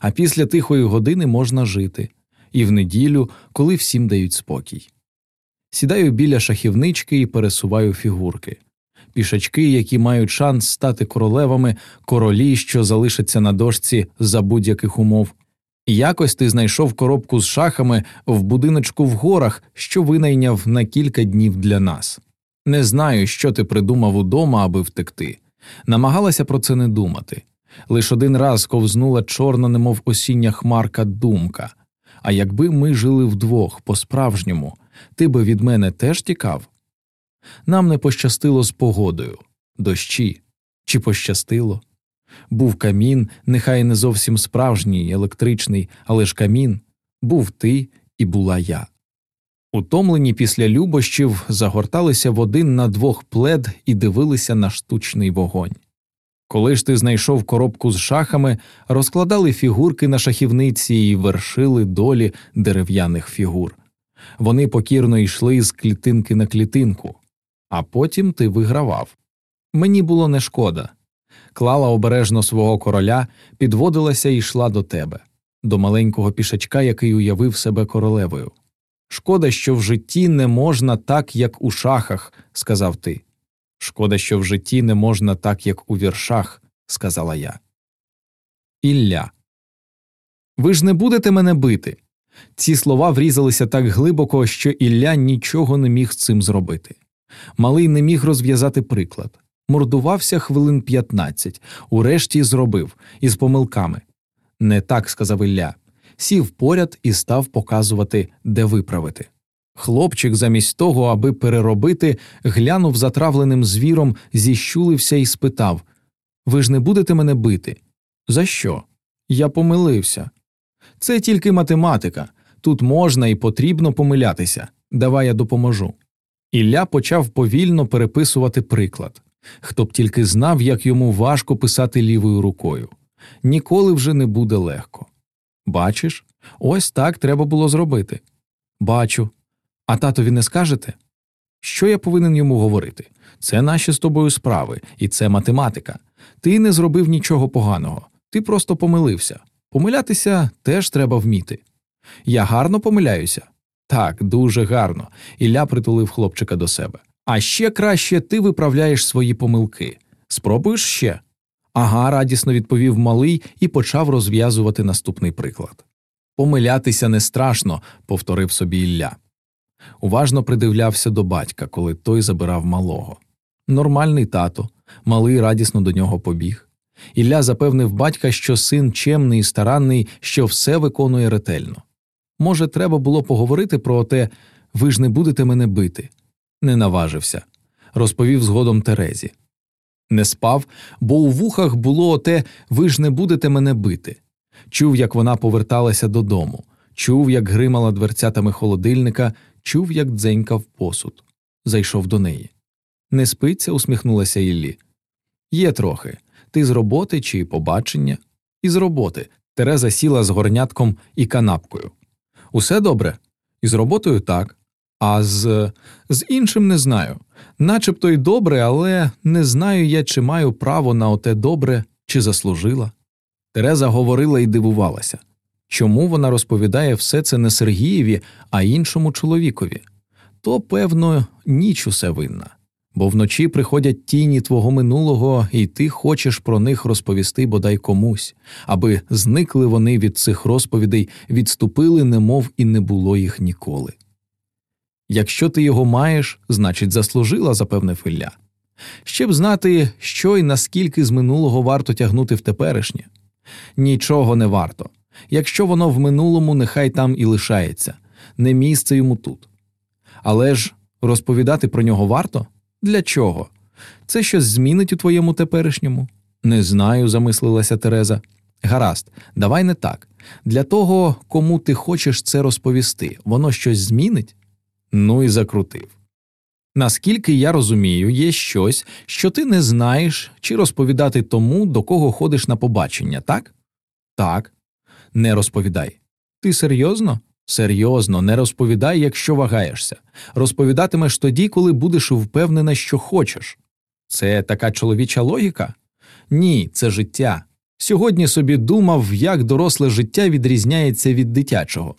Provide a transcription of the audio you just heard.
а після тихої години можна жити, і в неділю, коли всім дають спокій. Сідаю біля шахівнички і пересуваю фігурки. Пішачки, які мають шанс стати королевами, королі, що залишаться на дошці за будь-яких умов. Якось ти знайшов коробку з шахами в будиночку в горах, що винайняв на кілька днів для нас. Не знаю, що ти придумав удома, аби втекти. Намагалася про це не думати. Лиш один раз ковзнула чорна, немов осіння хмарка думка. А якби ми жили вдвох по справжньому, ти би від мене теж тікав? Нам не пощастило з погодою, дощі, чи пощастило? Був камін, нехай не зовсім справжній, електричний, але ж камін, був ти і була я. Утомлені після любощів загорталися в один на двох плед і дивилися на штучний вогонь. Коли ж ти знайшов коробку з шахами, розкладали фігурки на шахівниці і вершили долі дерев'яних фігур. Вони покірно йшли з клітинки на клітинку, а потім ти вигравав. Мені було не шкода. Клала обережно свого короля, підводилася і йшла до тебе, до маленького пішачка, який уявив себе королевою. Шкода, що в житті не можна так, як у шахах, сказав ти. Шкода, що в житті не можна так, як у віршах, сказала я. Ілля. Ви ж не будете мене бити. Ці слова врізалися так глибоко, що Ілля нічого не міг з цим зробити. Малий не міг розв'язати приклад. Мордувався хвилин п'ятнадцять, урешті зробив із помилками. Не так сказав Ілля. Сів поряд і став показувати, де виправити. Хлопчик, замість того, аби переробити, глянув затравленим звіром, зіщулився і спитав Ви ж не будете мене бити? За що? Я помилився. Це тільки математика. Тут можна і потрібно помилятися. Давай я допоможу. Ілля почав повільно переписувати приклад. Хто б тільки знав, як йому важко писати лівою рукою. Ніколи вже не буде легко. Бачиш, ось так треба було зробити. Бачу. А татові не скажете? Що я повинен йому говорити? Це наші з тобою справи, і це математика. Ти не зробив нічого поганого, ти просто помилився. Помилятися теж треба вміти. Я гарно помиляюся? Так, дуже гарно. Ілля притулив хлопчика до себе. А ще краще ти виправляєш свої помилки. Спробуєш ще? Ага, радісно відповів малий і почав розв'язувати наступний приклад. Помилятися не страшно, повторив собі Ілля. Уважно придивлявся до батька, коли той забирав малого. Нормальний тато, малий радісно до нього побіг. Ілля запевнив батька, що син чемний і старанний, що все виконує ретельно. Може, треба було поговорити про те, ви ж не будете мене бити. Не наважився, розповів згодом Терезі. Не спав, бо у вухах було оте ви ж не будете мене бити. Чув, як вона поверталася додому, чув, як гримала дверцятами холодильника, чув, як дзенькав посуд. Зайшов до неї. Не спиться, усміхнулася Іллі. Є трохи. Ти з роботи чи побачення? Із роботи. Тереза сіла з горнятком і канапкою. Усе добре? Із роботою так. А з з іншим не знаю. Начебто й добре, але не знаю я, чи маю право на оте добре, чи заслужила. Тереза говорила і дивувалася чому вона розповідає все це не Сергієві, а іншому чоловікові. То, певно, ніч усе винна, бо вночі приходять тіні твого минулого, і ти хочеш про них розповісти бодай комусь, аби зникли вони від цих розповідей, відступили, немов і не було їх ніколи. Якщо ти його маєш, значить заслужила, запевнив Ілля. Ще б знати, що й наскільки з минулого варто тягнути в теперішнє. Нічого не варто. Якщо воно в минулому, нехай там і лишається, не місце йому тут. Але ж розповідати про нього варто? Для чого? Це щось змінить у твоєму теперішньому? Не знаю, замислилася Тереза. Гаразд, давай не так. Для того, кому ти хочеш це розповісти, воно щось змінить? Ну і закрутив. Наскільки я розумію, є щось, що ти не знаєш, чи розповідати тому, до кого ходиш на побачення, так? Так. Не розповідай. Ти серйозно? Серйозно, не розповідай, якщо вагаєшся. Розповідатимеш тоді, коли будеш впевнена, що хочеш. Це така чоловіча логіка? Ні, це життя. Сьогодні собі думав, як доросле життя відрізняється від дитячого.